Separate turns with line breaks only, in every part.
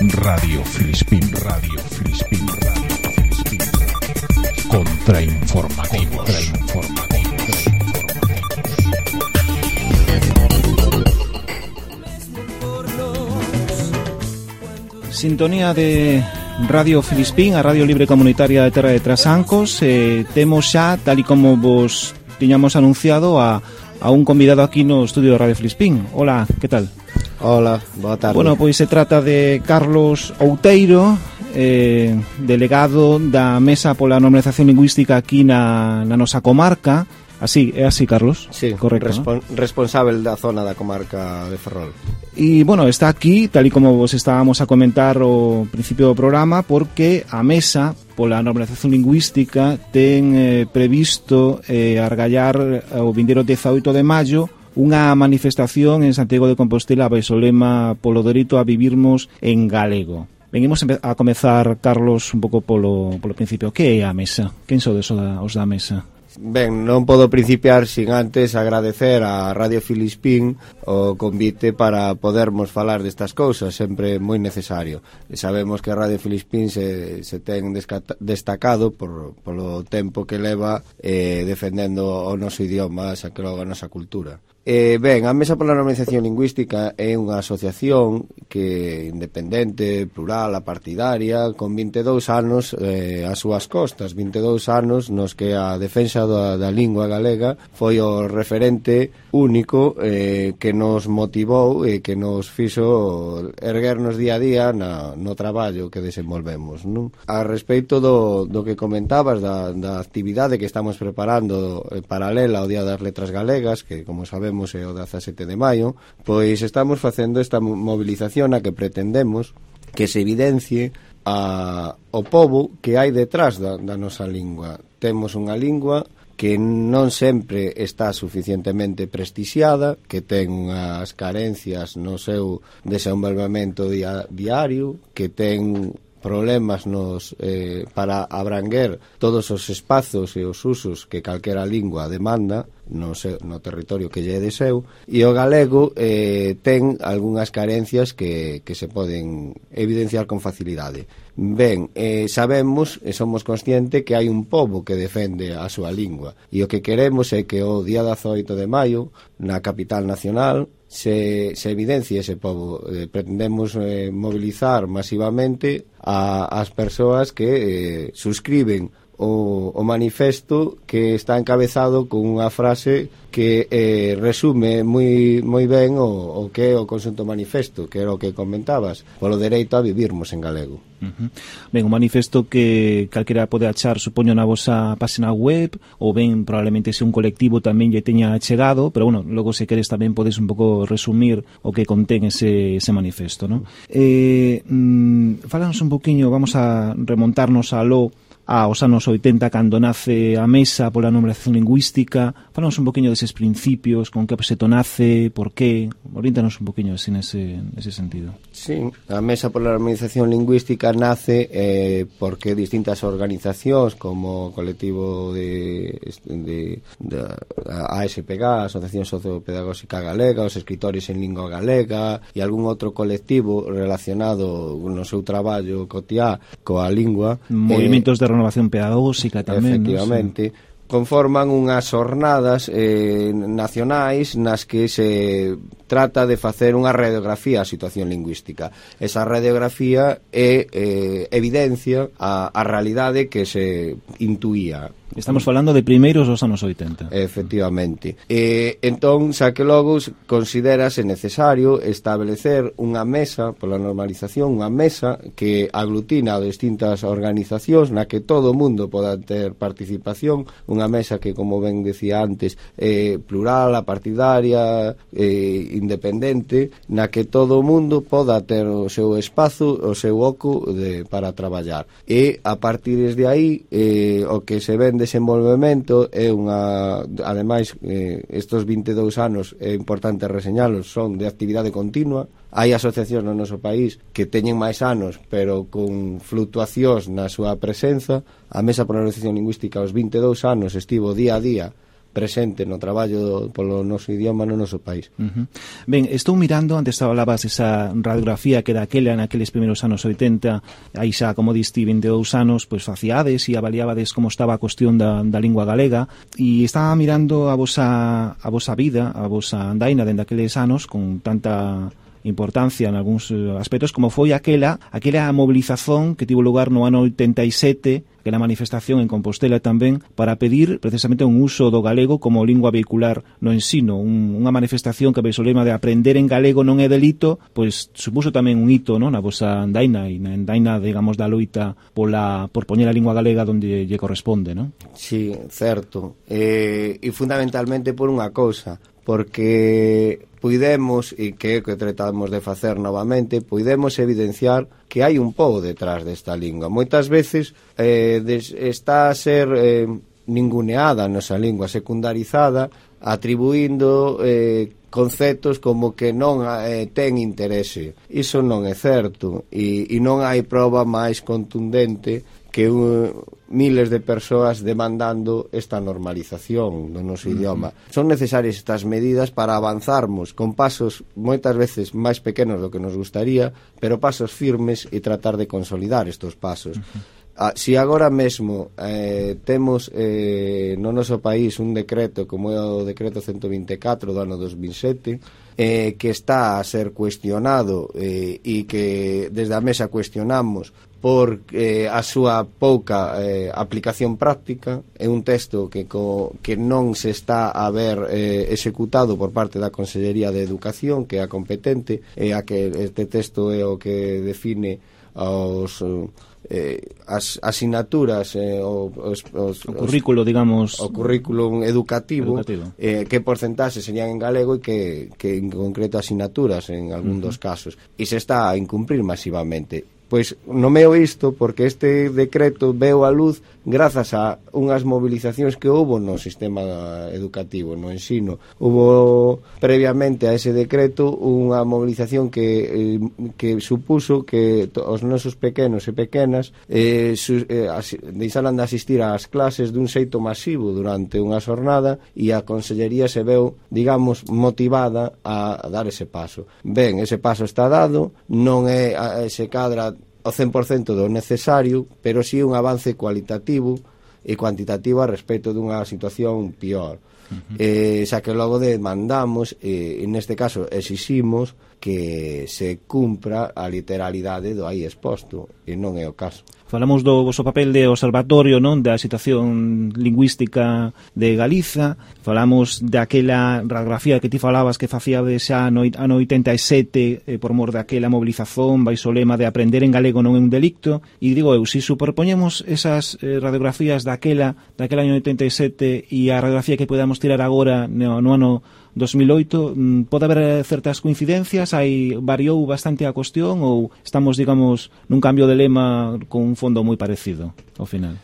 Radio Filispín, Radio Filispín, Radio Filispín. Contrainformativos. Contrainformativos.
Sintonía de Radio Filispín, a Radio Libre Comunitaria de Terra de Trasancos eh, Temos xa, tal e como vos tiñamos anunciado a, a un convidado aquí no estudio de Radio Filispín Hola, que tal?
Hola, boa tarde.
Bueno, pois se trata de Carlos Outeiro, eh, delegado da Mesa pola Normalización Lingüística aquí na, na nosa comarca. Así, é así, Carlos?
Sí,
correcto.
Respon ¿no? responsable da zona da comarca de Ferrol.
E, bueno, está aquí, tal e como vos estábamos a comentar o principio do programa, porque a Mesa pola normalización lingüística ten eh, previsto eh, argallar o vindeiro 18 de maio unha manifestación en Santiago de Compostela baixo o lema polo dereito a vivirmos en galego. Venimos a comezar, Carlos, un pouco polo, polo principio. Que é a mesa? Quen de os da, os da mesa?
Ben, non podo principiar sin antes agradecer a Radio Filispín o convite para podermos falar destas cousas, sempre moi necesario. E sabemos que Radio Filispín se, se ten destacado por, polo tempo que leva eh, defendendo o noso idioma, xa que logo a nosa cultura. Eh, ben, a Mesa pola Normalización Lingüística é unha asociación que independente, plural, apartidaria, con 22 anos eh, as súas costas, 22 anos nos que a defensa da, da lingua galega foi o referente único eh, que nos motivou e que nos fixo erguernos día a día na, no traballo que desenvolvemos. Non? A respecto do, do que comentabas da, da actividade que estamos preparando eh, paralela ao Día das Letras Galegas, que como sabemos temos é o 17 de maio, pois estamos facendo esta movilización a que pretendemos que se evidencie a, o povo que hai detrás da, da nosa lingua. Temos unha lingua que non sempre está suficientemente prestixiada, que ten unhas carencias no seu desenvolvemento diario, que ten problemas nos eh, para abranguer todos os espazos e os usos que calquera lingua demanda no, seu, no territorio que lle de seu e o galego eh, ten algunhas carencias que, que se poden evidenciar con facilidade. Ben, eh, sabemos e somos conscientes que hai un pobo que defende a súa lingua e o que queremos é que o día 18 de maio na capital nacional se, se evidencia ese povo. Eh, pretendemos eh, mobilizar masivamente a, as persoas que eh, suscriben o, o manifesto que está encabezado con unha frase que eh, resume moi, moi ben o, o que é o consunto manifesto, que era o que comentabas, polo dereito a vivirmos en galego.
Uh -huh. Ben, un manifesto que calquera pode achar, supoño, na vosa página web, ou ben, probablemente se un colectivo tamén lle teña chegado, pero, bueno, logo se queres tamén podes un pouco resumir o que contén ese, ese manifesto, non? Eh, mm, falanos un poquinho, vamos a remontarnos a lo aos anos 80 cando nace a mesa pola numeración lingüística. Falamos un poquinho deses principios con que proxecto nace, por qué orientanos un poquinho así nese, nese sentido.
Sí, a mesa pola normalización lingüística nace eh, porque distintas organizacións como o colectivo de, de, de ASPG Asociación Sociopedagógica Galega os escritores en lingua galega e algún outro colectivo relacionado no seu traballo cotiá coa lingua
Movimentos eh, de renovación pedagóxica tamén.
Efectivamente. no conforman unhas xornadas eh, nacionais nas que se trata de facer unha radiografía á situación lingüística. Esa radiografía é eh, evidencia a, a realidade que se intuía
Estamos falando de primeiros dos anos 80.
Efectivamente. E, entón, xa que logo considerase necesario establecer unha mesa, pola normalización, unha mesa que aglutina distintas organizacións na que todo o mundo poda ter participación, unha mesa que, como ben decía antes, é plural, apartidaria, é independente, na que todo o mundo poda ter o seu espazo, o seu oco de, para traballar. E, a partir de aí, eh, o que se vende desenvolvemento é unha ademais eh, estos 22 anos é importante reseñalos son de actividade continua. Hai asociacións no noso país que teñen máis anos pero con fluctuacións na súa presenza. A Mesa por a Negociación Lingüística aos 22 anos estivo día a día presente no traballo polo noso idioma no noso país.
Uh -huh. Ben, estou mirando, antes falabas esa radiografía que daquela naqueles primeiros anos 80, aí xa, como diste, 22 anos, pois faciades e avaliabades como estaba a cuestión da, da lingua galega e estaba mirando a vosa, a vosa vida, a vosa andaina dende aqueles anos con tanta importancia en algúns eh, aspectos, como foi aquela aquela mobilización que tivo lugar no ano 87 aquela manifestación en Compostela tamén para pedir precisamente un uso do galego como lingua vehicular no ensino, un, unha manifestación que veixo lema de aprender en galego non é delito, pois supuso tamén un hito non? na vosa andaina e na andaina, digamos, da loita pola, por poñer a lingua galega onde lle corresponde, non?
Sí, certo. Eh, e fundamentalmente por unha cousa, porque puidemos, e que é que tratamos de facer novamente, puidemos evidenciar que hai un pouco detrás desta lingua. Moitas veces eh, des, está a ser eh, ninguneada a nosa lingua, secundarizada, atribuindo eh, conceptos como que non eh, ten interese. Iso non é certo e, e non hai proba máis contundente que uh, miles de persoas demandando esta normalización do noso uh -huh. idioma. Son necesarias estas medidas para avanzarmos con pasos moitas veces máis pequenos do que nos gustaría, pero pasos firmes e tratar de consolidar estos pasos. Uh -huh. Ah, si agora mesmo eh, temos eh, no noso país un decreto como é o decreto 124 do ano 2007 eh, que está a ser cuestionado eh, e que desde a mesa cuestionamos por eh, a súa pouca eh, aplicación práctica é un texto que, co, que non se está a ver eh, executado por parte da Consellería de Educación que é a competente e a que este texto é o que define aos eh, as asignaturas eh, o, os,
os, o currículo, digamos
o currículo educativo, educativo. Eh, que porcentaxe serían en galego e que, que en concreto asignaturas en algún uh -huh. dos casos e se está a incumprir masivamente Pois nomeo isto porque este decreto veu a luz grazas a unhas mobilizacións que houbo no sistema educativo, no ensino. Houve previamente a ese decreto unha mobilización que, eh, que supuso que os nosos pequenos e pequenas eh, su, eh, as, deixaran de asistir ás clases dun xeito masivo durante unha xornada e a Consellería se veu, digamos, motivada a dar ese paso. Ben, ese paso está dado, non é, se cadra o 100% do necesario, pero si sí un avance cualitativo e cuantitativo a respecto dunha situación pior. Uh -huh. eh, xa que logo demandamos, eh, neste caso exiximos, que se cumpra a literalidade do aí exposto, e non é o caso.
Falamos do vosso papel de observatorio, non, da situación lingüística de Galiza, falamos daquela radiografía que ti falabas que facía de xa no ano 87 eh, por mor daquela mobilización baixo lema de aprender en galego non é un delicto, e digo eu, se si superpoñemos esas eh, radiografías daquela daquela ano 87 e a radiografía que podamos tirar agora no, no ano 2008 mm, pode haber certas coincidencias, hai variou bastante a cuestión ou estamos, digamos, nun cambio de lema con un fondo moi parecido ao final?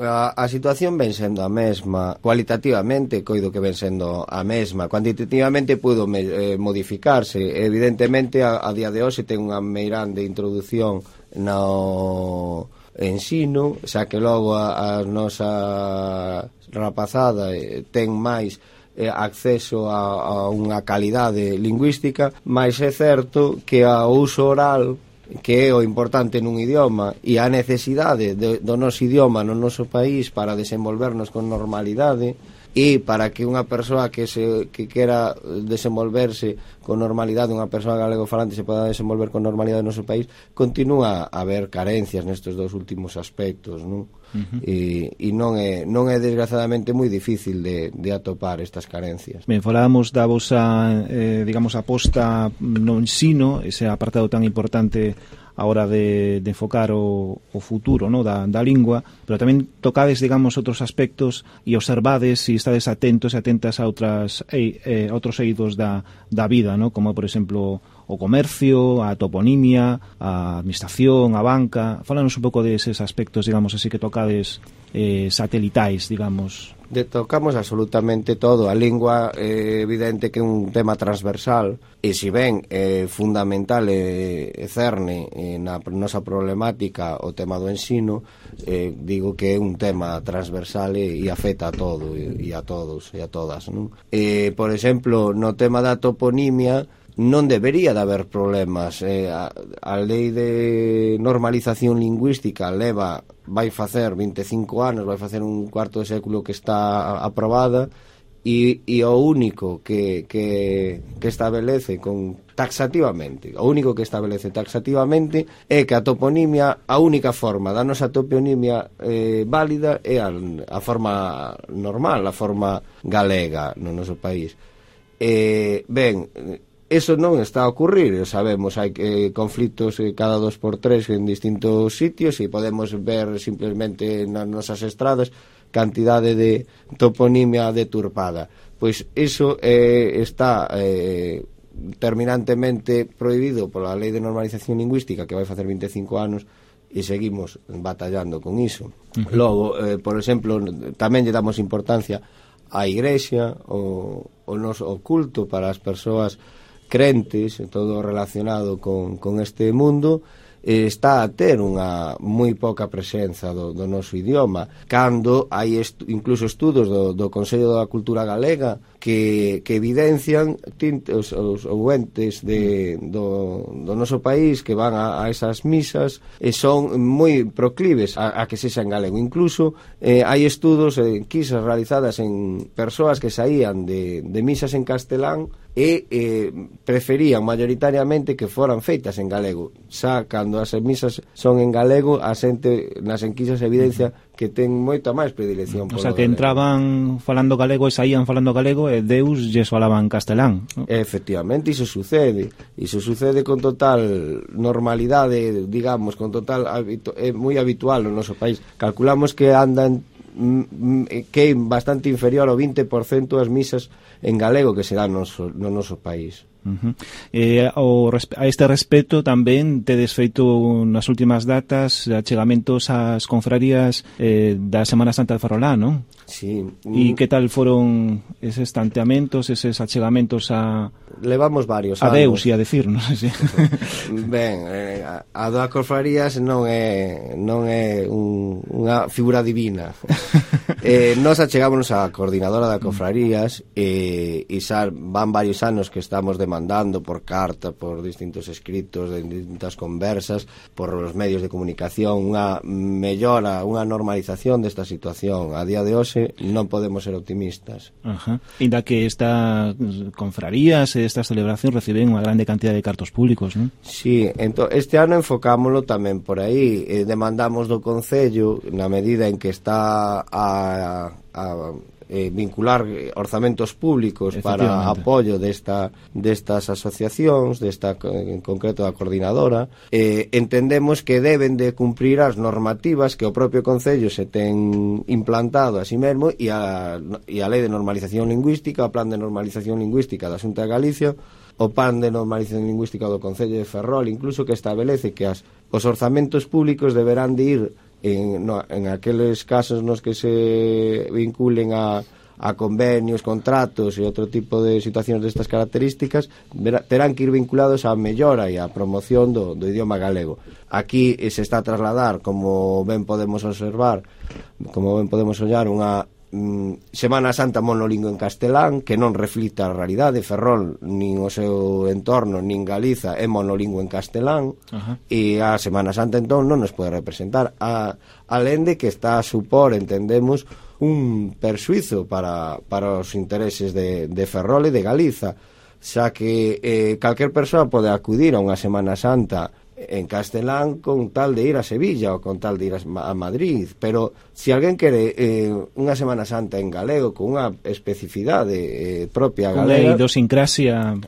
a, a situación ven sendo a mesma cualitativamente coido que ven sendo a mesma cuantitativamente pudo me, eh, modificarse evidentemente a, a día de hoxe ten unha meirán de introdución no ensino xa que logo a, a nosa rapazada eh, ten máis eh, acceso a, a unha calidade lingüística, mas é certo que a uso oral que é o importante nun idioma e a necesidade de, do noso idioma no noso país para desenvolvernos con normalidade e para que unha persoa que se que quera desenvolverse con normalidade, unha persoa galego falante se poda desenvolver con normalidade no seu país, continúa a haber carencias nestes dous últimos aspectos, non? Uh -huh. e, e non é non é desgraciadamente moi difícil de, de atopar estas carencias.
Ben, falábamos da vosa, eh, digamos, aposta no ensino, ese apartado tan importante a hora de, de enfocar o, o futuro no da, da lingua, pero tamén tocades, digamos, outros aspectos e observades e estades atentos e atentas a outras, e, eh, a outros eidos da, da vida, no? como, por exemplo, o comercio, a toponimia, a administración, a banca. Fálanos un pouco deses aspectos, digamos, así que tocades eh, satelitais, digamos.
De tocamos absolutamente todo. A lingua é eh, evidente que é un tema transversal e si ben é eh, fundamental e eh, cerne eh, na nosa problemática o tema do ensino, eh, digo que é un tema transversal e, e afecta a todo e, e a todos e a todas, non? Eh, por exemplo, no tema da toponimia non debería de haber problemas. Eh, a, a lei de normalización lingüística leva, vai facer 25 anos, vai facer un cuarto de século que está aprobada, e, e o único que, que, que establece con taxativamente, o único que establece taxativamente é que a toponimia, a única forma da nosa toponimia eh, válida é a, a forma normal, a forma galega no noso país. Eh, ben, Eso non está a ocurrir, sabemos, hai eh, conflitos eh, cada dos por tres en distintos sitios e podemos ver simplemente nas nosas estradas cantidade de toponimia deturpada. Pois iso eh, está eh, terminantemente prohibido pola Lei de Normalización Lingüística que vai facer 25 anos e seguimos batallando con iso. Uh -huh. Logo, eh, por exemplo, tamén lle damos importancia á igrexa, o, o noso o culto para as persoas crentes, todo relacionado con, con este mundo, eh, está a ter unha moi poca presenza do, do noso idioma. Cando hai estu, incluso estudos do, do Consello da Cultura Galega que, que evidencian tintos os, os entes de, do, do noso país que van a, a esas misas e son moi proclives a, a que sexa en galego. Incluso eh, hai estudos, eh, quisas realizadas en persoas que saían de, de misas en castelán e eh, preferían mayoritariamente que foran feitas en galego. Xa cando as emisas son en galego, a xente nas enquisas evidencia que ten moita máis predilección polo
O sea, que galego. entraban falando galego e saían falando galego e Deus lles falaban castelán.
¿no? Efectivamente, iso sucede. Iso sucede con total normalidade, digamos, con total é moi habitual no noso país. Calculamos que andan que é bastante inferior ao 20% das misas en galego que se dan no, no noso país.
Uh -huh. eh, o, a este respecto tamén tedes feito nas últimas datas achegamentos ás confrarías eh, da Semana Santa de Farolá, non?
Sí.
E que tal foron eses tanteamentos, eses achegamentos a...
Levamos varios
A. Deus, e a decir, non sei.
ben, eh, a da confrarías non é, non é un, unha figura divina. eh, nos achegámonos á coordinadora da confrarías e, e xa van varios anos que estamos mandando por carta, por distintos escritos, de distintas conversas, por os medios de comunicación, unha mellora, unha normalización desta situación. A día de hoxe non podemos ser optimistas.
Ajá. Inda que esta mm, confrarías e estas celebracións reciben unha grande cantidad de cartos públicos, non?
Sí, ento, este ano enfocámoslo tamén por aí. Eh, demandamos do Concello, na medida en que está a, a eh, vincular eh, orzamentos públicos para apoio desta, destas asociacións, desta en concreto da coordinadora, eh, entendemos que deben de cumprir as normativas que o propio Concello se ten implantado a sí mesmo e a, e a Lei de Normalización Lingüística, o Plan de Normalización Lingüística da Xunta de Galicia, o pan de normalización lingüística do Concello de Ferrol, incluso que establece que as, os orzamentos públicos deberán de ir en, no, en aqueles casos nos que se vinculen a, a convenios, contratos e outro tipo de situacións destas características terán que ir vinculados á mellora e á promoción do, do idioma galego. Aquí se está a trasladar, como ben podemos observar, como ben podemos ollar, unha mm, Semana Santa monolingo en castelán que non reflita a realidade. Ferrol nin o seu entorno nin Galiza é monolingo en castelán. Ajá. e a Semana Santa entón non nos pode representar. A, alén de que está a supor entendemos un persuizo para, para os intereses de, de Ferrol e de Galiza xa que eh, calquer persoa pode acudir a unha Semana Santa en castelán con tal de ir a Sevilla ou con tal de ir a Madrid, pero se si alguén quere eh, unha Semana Santa en galego con unha especificidade eh, propia galega,
unha idiosincrasia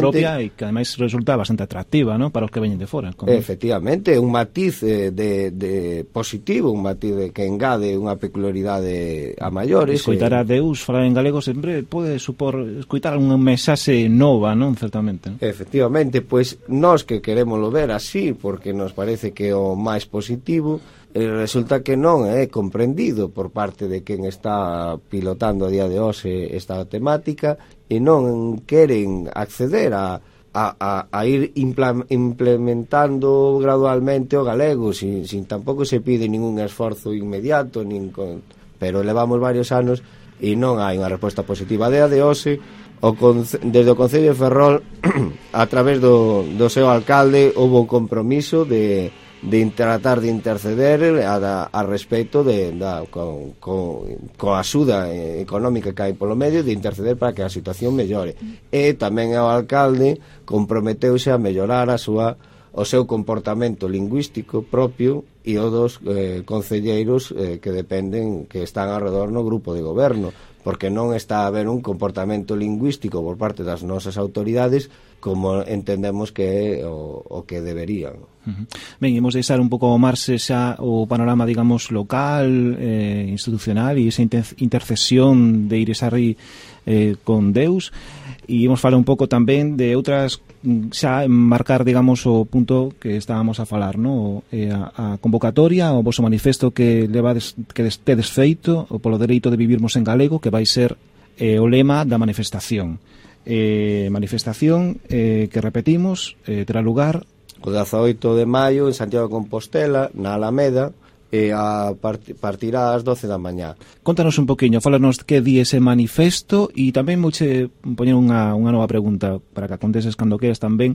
propia e que ademais resulta bastante atractiva, ¿no? para os que veñen de fora.
Como... efectivamente, un matiz eh, de, de positivo, un matiz de que engade unha peculiaridade a maiores.
Escoitar eh, a Deus falar en galego sempre pode supor escoitar unha mensaxe nova, non, certamente. ¿no?
Efectivamente, pois pues, nós que queremos lo ver ser así porque nos parece que o máis positivo e resulta que non é comprendido por parte de quen está pilotando a día de hoxe esta temática e non queren acceder a a, a, a ir implementando gradualmente o galego sin, sin tampouco se pide ningún esforzo inmediato nin con, pero levamos varios anos e non hai unha resposta positiva. A día de hoxe o desde o Concello de Ferrol a través do, do seu alcalde houve un compromiso de, de tratar de interceder a, da, a respecto de, da, con, con, con a axuda económica que hai polo medio de interceder para que a situación mellore. E tamén o alcalde comprometeuse a mellorar a súa o seu comportamento lingüístico propio e o dos eh, concelleiros eh, que dependen, que están alrededor no grupo de goberno porque non está a haber un comportamento lingüístico por parte das nosas autoridades como entendemos que é o, o que deberían.
Uh -huh. Ben, imos deixar un pouco marxe xa o panorama, digamos, local, eh, institucional e esa intercesión de Iresarri eh, con Deus e imos falar un pouco tamén de outras xa marcar, digamos, o punto que estábamos a falar, no? Eh, a, a convocatoria, o vosso manifesto que levades que tedes feito o polo dereito de vivirmos en galego, que vai ser eh, o lema da manifestación. Eh, manifestación eh, que repetimos, eh, terá lugar
o 18 de maio en Santiago de Compostela, na Alameda, e a part partirá ás 12 da mañá.
Contanos un poquinho, falanos que di ese manifesto e tamén moche poñer unha, unha nova pregunta para que aconteses cando queres tamén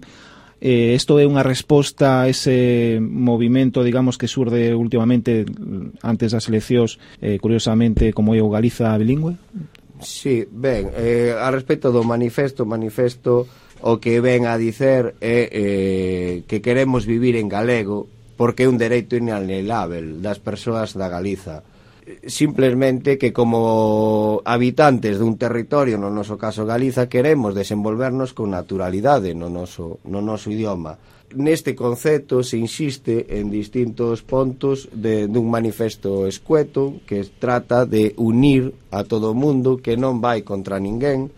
Eh, esto é unha resposta a ese movimento, digamos, que surde últimamente antes das eleccións, eh, curiosamente, como é o Galiza bilingüe?
Sí, ben, eh, a respecto do manifesto, manifesto o que ven a dicer é eh, que queremos vivir en galego porque é un dereito inalienável das persoas da Galiza simplemente que como habitantes dun territorio, no noso caso Galiza, queremos desenvolvernos con naturalidade no noso, no noso idioma. Neste concepto se insiste en distintos pontos de, dun manifesto escueto que trata de unir a todo o mundo que non vai contra ninguén,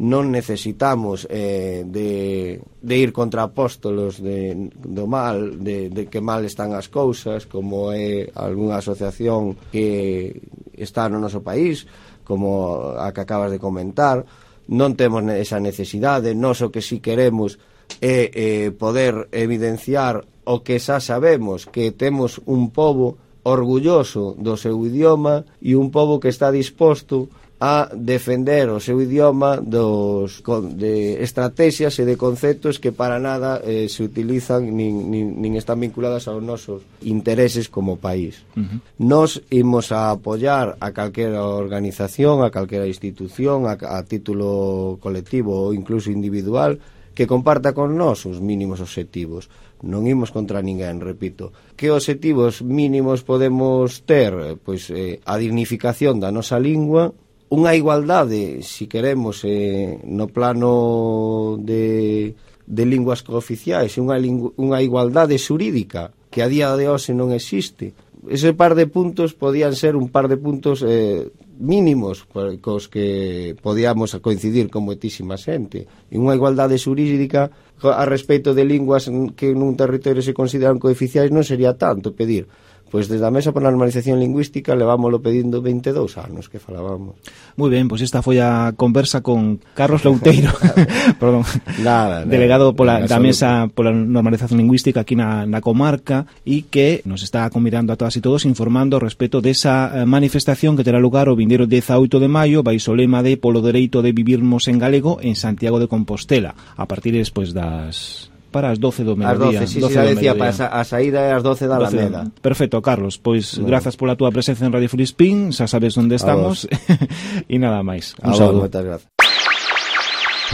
non necesitamos eh, de, de ir contra apóstolos de, do mal, de, de que mal están as cousas, como é algunha asociación que está no noso país, como a que acabas de comentar, non temos esa necesidade, nós o que si queremos é eh, poder evidenciar o que xa sabemos, que temos un pobo orgulloso do seu idioma e un pobo que está disposto a defender o seu idioma dos de estrategias e de conceptos que para nada eh, se utilizan nin, nin, nin están vinculadas aos nosos intereses como país. Uh -huh. Nos imos a apoiar a calquera organización, a calquera institución, a, a título colectivo ou incluso individual que comparta con nós os mínimos obxectivos. Non imos contra ninguén, repito. Que obxectivos mínimos podemos ter? Pois eh, a dignificación da nosa lingua, unha igualdade, si queremos, eh, no plano de, de linguas cooficiais, unha, unha igualdade xurídica que a día de hoxe non existe. Ese par de puntos podían ser un par de puntos eh, mínimos cos que podíamos coincidir con moitísima xente. E unha igualdade xurídica a respecto de linguas que nun territorio se consideran cooficiais non sería tanto pedir. Pois desde a Mesa para a Normalización Lingüística levámoslo pedindo 22 anos que falábamos.
Moi ben, pois esta foi a conversa con Carlos Louteiro, perdón, nada, nada, delegado pola, nada, da Mesa pola Normalización Lingüística aquí na, na comarca e que nos está convidando a todas e todos informando ao respecto desa eh, manifestación que terá lugar o vindeiro 18 de maio baixo lema de Polo Dereito de Vivirmos en Galego en Santiago de Compostela a partir despois das para as 12 do mediodía.
As 12, sí, 12 sí, decía, para a saída é as 12 da Alameda.
Perfecto, Carlos, pois bueno. grazas pola túa presencia en Radio Filispín, xa sabes onde estamos, e nada máis.
Un saúdo. Moitas grazas.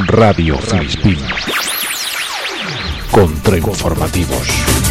Radio, Radio Filispín. Contrainformativos. Contra